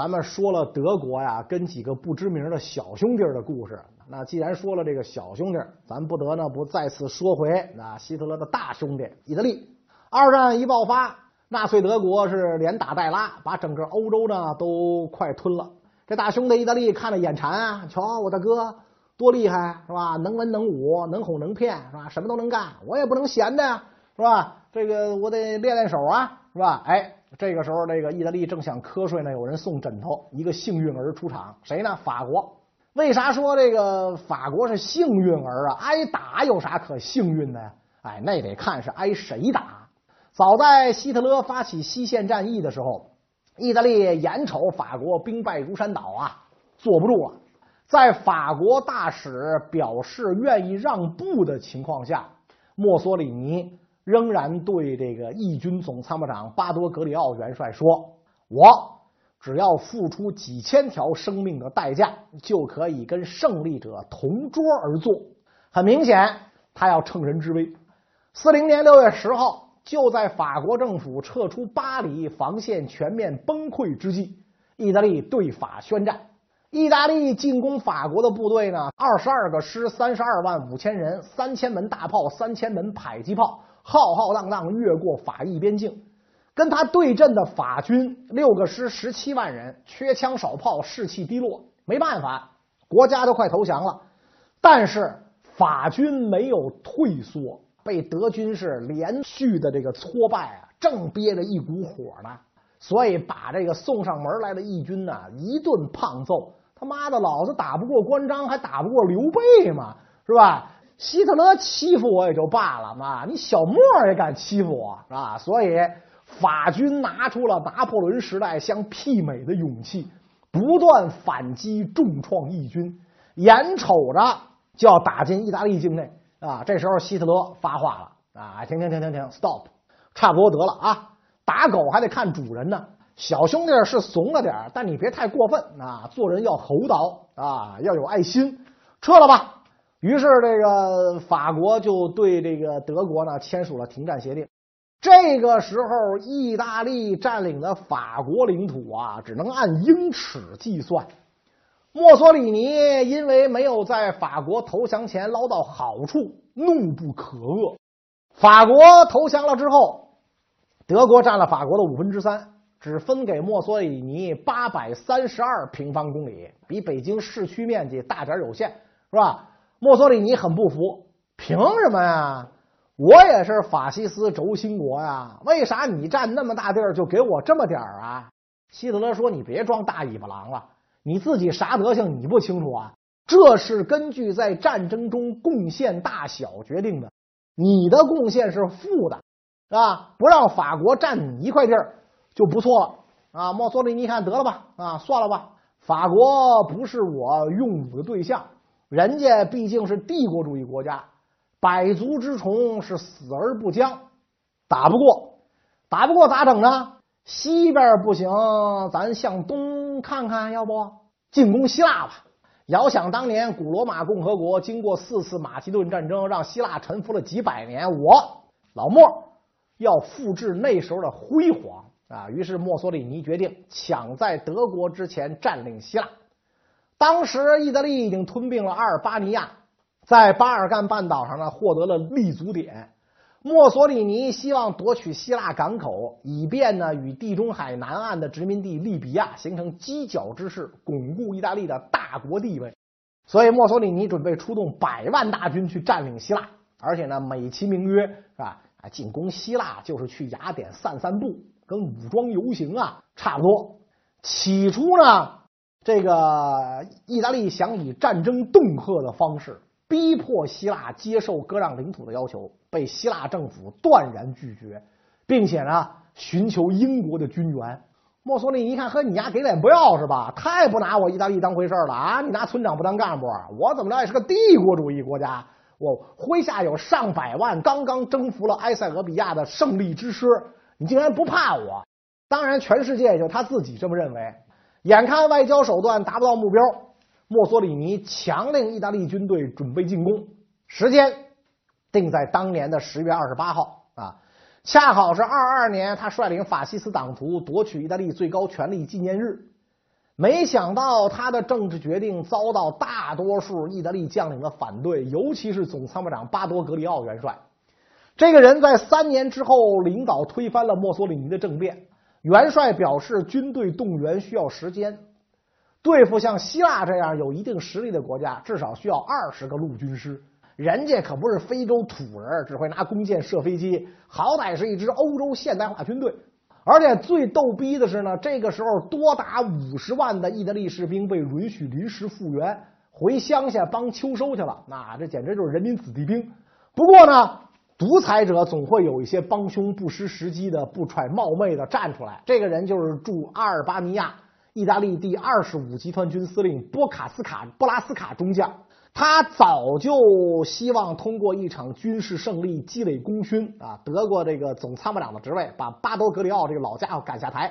咱们说了德国呀跟几个不知名的小兄弟的故事。那既然说了这个小兄弟，咱不得呢不再次说回那希特勒的大兄弟意大利。二战一爆发，纳粹德国是连打带拉，把整个欧洲呢都快吞了。这大兄弟意大利看了眼馋啊，瞧我大哥多厉害是吧？能文能武，能哄能骗是吧？什么都能干，我也不能闲着呀是吧？这个我得练练手啊是吧？哎，这个时候这个意大利正想瞌睡呢，有人送枕头，一个幸运儿出场，谁呢？法国。为啥说这个法国是幸运儿啊？挨打有啥可幸运的呀？哎，那得看是挨谁打。早在希特勒发起西线战役的时候，意大利眼瞅法国兵败如山倒啊，坐不住了。在法国大使表示愿意让步的情况下，墨索里尼仍然对这个义军总参谋长巴多格里奥元帅说：“我。”只要付出几千条生命的代价，就可以跟胜利者同桌而坐。很明显，他要乘人之危。四零年六月十号，就在法国政府撤出巴黎防线全面崩溃之际，意大利对法宣战。意大利进攻法国的部队呢，二十二个师，三十二万五千人，三千门大炮，三千门迫击炮，浩浩荡荡越过法意边境。跟他对阵的法军六个师十七万人，缺枪少炮，士气低落。没办法，国家都快投降了，但是法军没有退缩，被德军是连续的这个挫败啊，正憋着一股火呢，所以把这个送上门来的义军呢一顿胖揍。他妈的，老子打不过关张，还打不过刘备嘛，是吧？希特勒欺负我也就罢了嘛，你小莫也敢欺负我，是吧？所以。法军拿出了拿破仑时代相媲美的勇气，不断反击，重创义军，眼瞅着就要打进意大利境内啊！这时候希特勒发话了啊：“停停停停停，stop，差不多得了啊！打狗还得看主人呢，小兄弟是怂了点但你别太过分啊！做人要厚道啊，要有爱心，撤了吧。”于是这个法国就对这个德国呢签署了停战协定。这个时候，意大利占领的法国领土啊，只能按英尺计算。墨索里尼因为没有在法国投降前捞到好处，怒不可遏。法国投降了之后，德国占了法国的五分之三，只分给墨索里尼八百三十二平方公里，比北京市区面积大点有限，是吧？墨索里尼很不服，凭什么呀？我也是法西斯轴心国呀，为啥你占那么大地儿就给我这么点儿啊？希特勒说：“你别装大尾巴狼了，你自己啥德行你不清楚啊？这是根据在战争中贡献大小决定的，你的贡献是负的，是吧？不让法国占你一块地儿就不错了啊！”墨索里尼看得了吧，啊，算了吧，法国不是我用武的对象，人家毕竟是帝国主义国家。百足之虫是死而不僵，打不过，打不过咋整呢？西边不行，咱向东看看，要不进攻希腊吧？遥想当年，古罗马共和国经过四次马其顿战争，让希腊臣服了几百年。我老莫要复制那时候的辉煌啊！于是墨索里尼决定抢在德国之前占领希腊。当时意大利已经吞并了阿尔巴尼亚。在巴尔干半岛上呢，获得了立足点。墨索里尼希望夺取希腊港口，以便呢与地中海南岸的殖民地利比亚形成犄角之势，巩固意大利的大国地位。所以，墨索里尼准备出动百万大军去占领希腊，而且呢美其名曰是吧？啊，进攻希腊就是去雅典散散步，跟武装游行啊差不多。起初呢，这个意大利想以战争恫吓的方式。逼迫希腊接受割让领土的要求，被希腊政府断然拒绝，并且呢寻求英国的军援。墨索里尼一看，呵，你丫给脸不要是吧？太不拿我意大利当回事了啊！你拿村长不当干部，我怎么着也是个帝国主义国家，我麾下有上百万刚刚征服了埃塞俄比亚的胜利之师，你竟然不怕我？当然，全世界也就他自己这么认为。眼看外交手段达不到目标。墨索里尼强令意大利军队准备进攻，时间定在当年的十月二十八号啊，恰好是二二年他率领法西斯党徒夺取意大利最高权力纪念日。没想到他的政治决定遭到大多数意大利将领的反对，尤其是总参谋长巴多格里奥元帅。这个人在三年之后领导推翻了墨索里尼的政变。元帅表示，军队动员需要时间，对付像希腊这样有一定实力的国家，至少需要二十个陆军师。人家可不是非洲土人，只会拿弓箭射飞机，好歹是一支欧洲现代化军队。而且最逗逼的是呢，这个时候多达五十万的意大利士兵被允许临时复员，回乡下帮秋收去了。那这简直就是人民子弟兵。不过呢。独裁者总会有一些帮凶不失时机的、不揣冒昧的站出来。这个人就是驻阿尔巴尼亚意大利第二十五集团军司令波卡斯卡·布拉斯卡中将。他早就希望通过一场军事胜利积累功勋啊，得过这个总参谋长的职位，把巴多格里奥这个老家伙赶下台。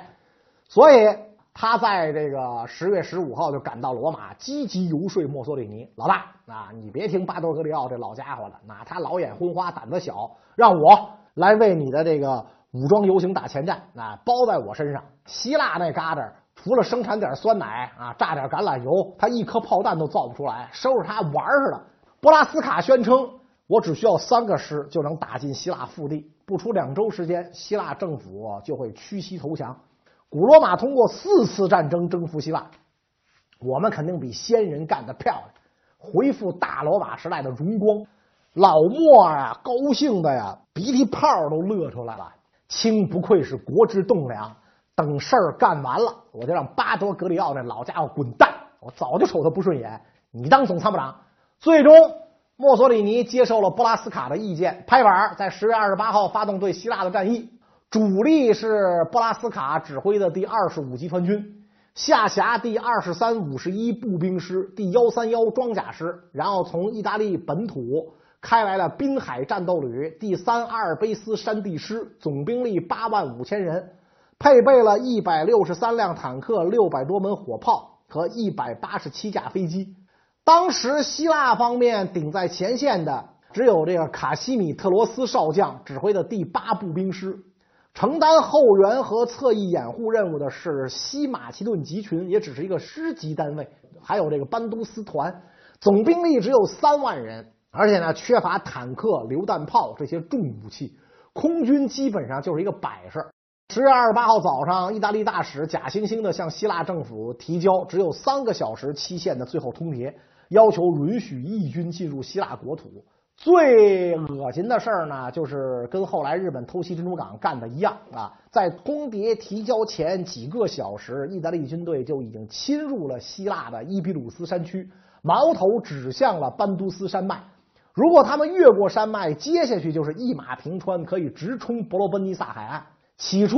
所以他在这个十月十五号就赶到罗马，积极游说墨索里尼老大。啊，你别听巴多格里奥这老家伙的，那他老眼昏花，胆子小，让我来为你的这个武装游行打前站，啊，包在我身上。希腊那旮瘩，除了生产点酸奶啊，榨点橄榄油，他一颗炮弹都造不出来，收拾他玩似的。波拉斯卡宣称，我只需要三个师就能打进希腊腹地，不出两周时间，希腊政府就会屈膝投降。古罗马通过四次战争征服希腊，我们肯定比先人干得漂亮。回复大罗马时代的荣光，老莫啊，高兴的呀，鼻涕泡都乐出来了。卿不愧是国之栋梁，等事儿干完了，我就让巴多格里奥那老家伙滚蛋。我早就瞅他不顺眼，你当总参谋长。最终，墨索里尼接受了布拉斯卡的意见，拍板在十月二十八号发动对希腊的战役，主力是布拉斯卡指挥的第二十五集团军。下辖第二十三、五十一步兵师、第幺三幺装甲师，然后从意大利本土开来了滨海战斗旅第三阿尔卑斯山地师，总兵力八万五千人，配备了一百六十三辆坦克、六百多门火炮和一百八十七架飞机。当时希腊方面顶在前线的只有这个卡西米特罗斯少将指挥的第八步兵师。承担后援和侧翼掩护任务的是西马其顿集群，也只是一个师级单位。还有这个班都斯团，总兵力只有三万人，而且呢缺乏坦克、榴弹炮这些重武器，空军基本上就是一个摆设。十月二十八号早上，意大利大使假惺惺的向希腊政府提交只有三个小时期限的最后通牒，要求允许义军进入希腊国土。最恶心的事儿呢，就是跟后来日本偷袭珍珠港干的一样啊！在通牒提交前几个小时，意大利军队就已经侵入了希腊的伊比鲁斯山区，矛头指向了班都斯山脉。如果他们越过山脉，接下去就是一马平川，可以直冲伯罗奔尼撒海岸。起初，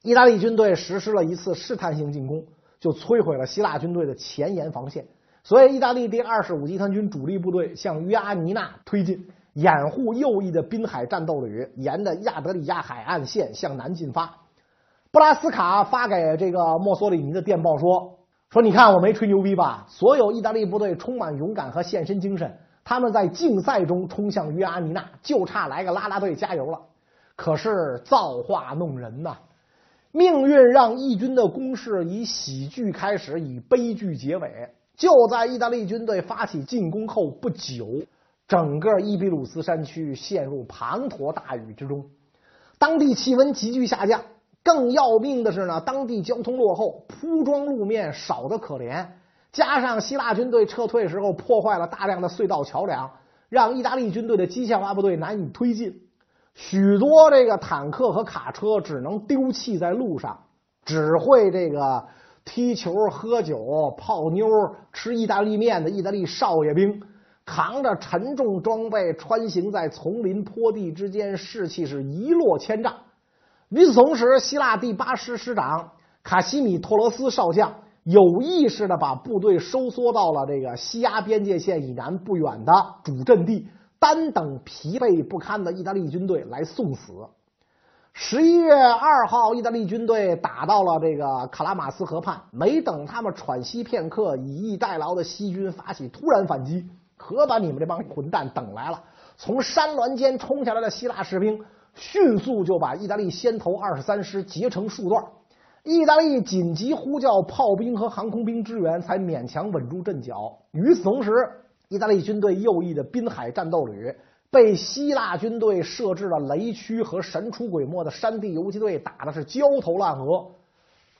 意大利军队实施了一次试探性进攻，就摧毁了希腊军队的前沿防线。所以，意大利第二十五集团军主力部队向约阿尼纳推进，掩护右翼的滨海战斗旅沿着亚德里亚海岸线向南进发。布拉斯卡发给这个墨索里尼的电报说：“说你看我没吹牛逼吧？所有意大利部队充满勇敢和献身精神，他们在竞赛中冲向约阿尼纳，就差来个拉拉队加油了。可是造化弄人呐，命运让义军的攻势以喜剧开始，以悲剧结尾。”就在意大利军队发起进攻后不久，整个伊比鲁斯山区陷入滂沱大雨之中，当地气温急剧下降。更要命的是呢，当地交通落后，铺装路面少得可怜，加上希腊军队撤退时候破坏了大量的隧道桥梁，让意大利军队的机械化部队难以推进。许多这个坦克和卡车只能丢弃在路上，只会这个。踢球、喝酒、泡妞、吃意大利面的意大利少爷兵，扛着沉重装备穿行在丛林坡地之间，士气是一落千丈。与此同时，希腊第八师师长卡西米托罗斯少将有意识的把部队收缩到了这个西亚边界线以南不远的主阵地，单等疲惫不堪的意大利军队来送死。十一月二号，意大利军队打到了这个卡拉马斯河畔，没等他们喘息片刻，以逸待劳的西军发起突然反击，可把你们这帮混蛋等来了。从山峦间冲下来的希腊士兵，迅速就把意大利先头二十三师截成数段。意大利紧急呼叫炮兵和航空兵支援，才勉强稳住阵脚。与此同时，意大利军队右翼的滨海战斗旅被希腊军队设置了雷区和神出鬼没的山地游击队打的是焦头烂额。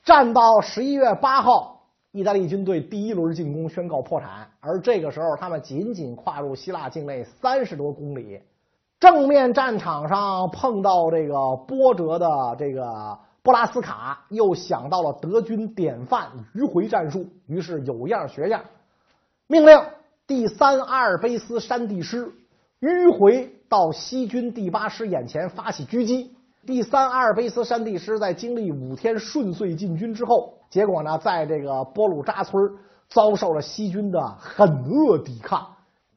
战到十一月八号，意大利军队第一轮进攻宣告破产，而这个时候他们仅仅跨入希腊境内三十多公里，正面战场上碰到这个波折的这个布拉斯卡，又想到了德军典范迂回战术，于是有样学样，命令第三阿尔卑斯山地师迂回到西军第八师眼前发起狙击。第三阿尔卑斯山地师在经历五天顺遂进军之后，结果呢，在这个波鲁扎村遭受了西军的狠恶抵抗，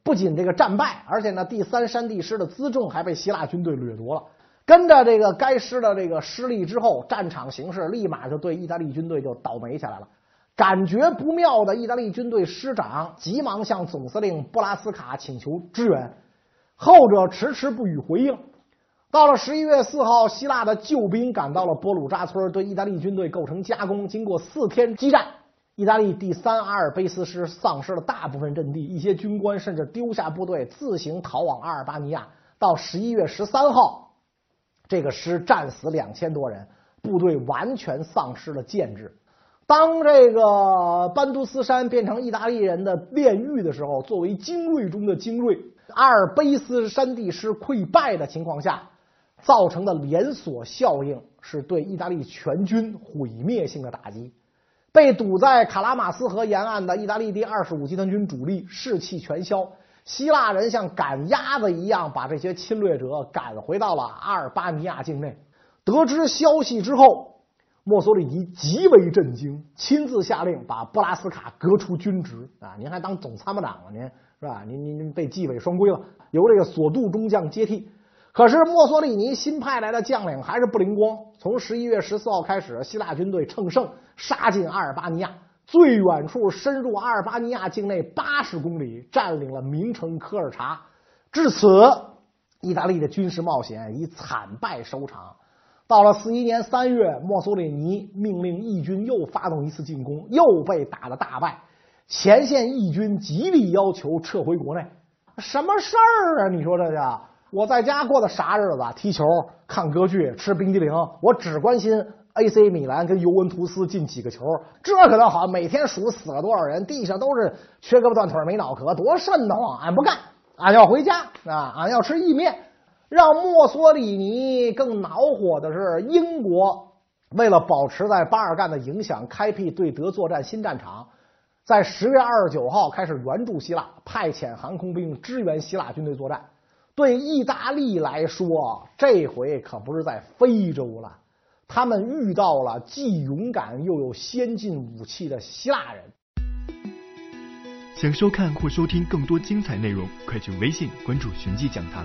不仅这个战败，而且呢，第三山地师的辎重还被希腊军队掠夺了。跟着这个该师的这个失利之后，战场形势立马就对意大利军队就倒霉起来了。感觉不妙的意大利军队师长急忙向总司令布拉斯卡请求支援，后者迟迟不予回应。到了十一月四号，希腊的救兵赶到了波鲁扎村，对意大利军队构成夹攻。经过四天激战，意大利第三阿尔卑斯师丧失了大部分阵地，一些军官甚至丢下部队自行逃往阿尔巴尼亚。到十一月十三号，这个师战死两千多人，部队完全丧失了建制。当这个班都斯山变成意大利人的炼狱的时候，作为精锐中的精锐，阿尔卑斯山地师溃败的情况下。造成的连锁效应是对意大利全军毁灭性的打击。被堵在卡拉马斯河沿岸的意大利第二十五集团军主力士气全消，希腊人像赶鸭子一样把这些侵略者赶回到了阿尔巴尼亚境内。得知消息之后，墨索里尼极为震惊，亲自下令把布拉斯卡革除军职啊！您还当总参谋长了？您是吧？您您您被纪委双规了，由这个索杜中将接替。可是墨索里尼新派来的将领还是不灵光。从十一月十四号开始，希腊军队乘胜杀进阿尔巴尼亚，最远处深入阿尔巴尼亚境内八十公里，占领了名城科尔察。至此，意大利的军事冒险以惨败收场。到了四一年三月，墨索里尼命令义军又发动一次进攻，又被打了大败。前线义军极力要求撤回国内，什么事儿啊？你说这叫？我在家过的啥日子？踢球、看歌剧、吃冰激凌，我只关心 AC 米兰跟尤文图斯进几个球，这可倒好。每天数死了多少人，地上都是缺胳膊断腿没脑壳，多瘆得慌！俺不干，俺要回家啊！俺要吃意面。让墨索里尼更恼火的是，英国为了保持在巴尔干的影响，开辟对德作战新战场，在十月二十九号开始援助希腊，派遣航空兵支援希腊军队作战。对意大利来说，这回可不是在非洲了，他们遇到了既勇敢又有先进武器的希腊人。想收看或收听更多精彩内容，快去微信关注“寻迹讲堂”。